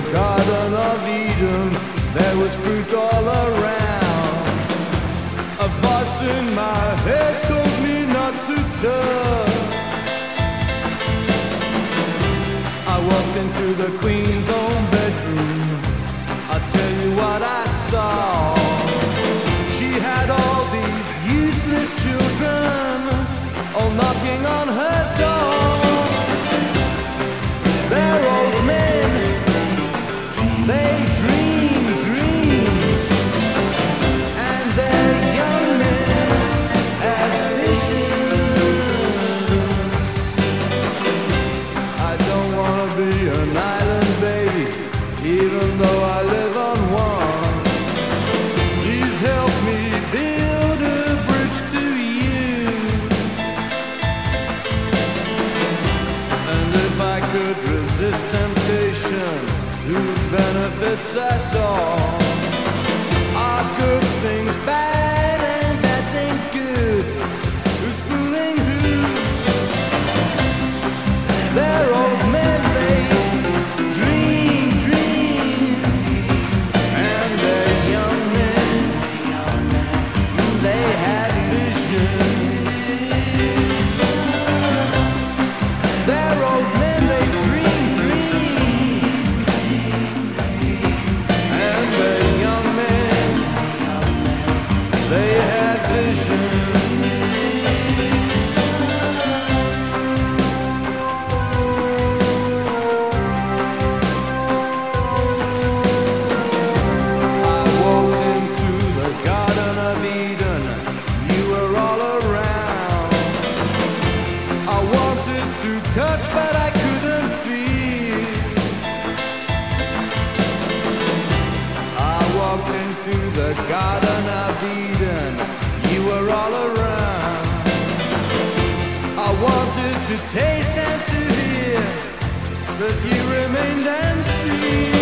the Garden of Eden. There was fruit all around. A voice in my head could resist temptation, who benefits at all? Are good things bad and bad things good? Who's fooling who? They're old men, they dream dreams, and they're young men, they have visions. Into the Garden of Eden. to taste and to hear, but you remained unseen.